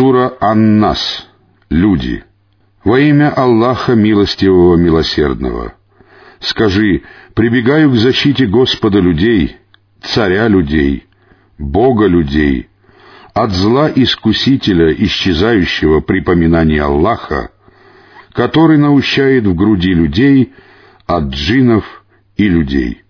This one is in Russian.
Сура Аннас. Люди. Во имя Аллаха Милостивого Милосердного. Скажи, прибегаю к защите Господа людей, Царя людей, Бога людей, от зла искусителя, исчезающего при поминании Аллаха, который наущает в груди людей от джинов и людей.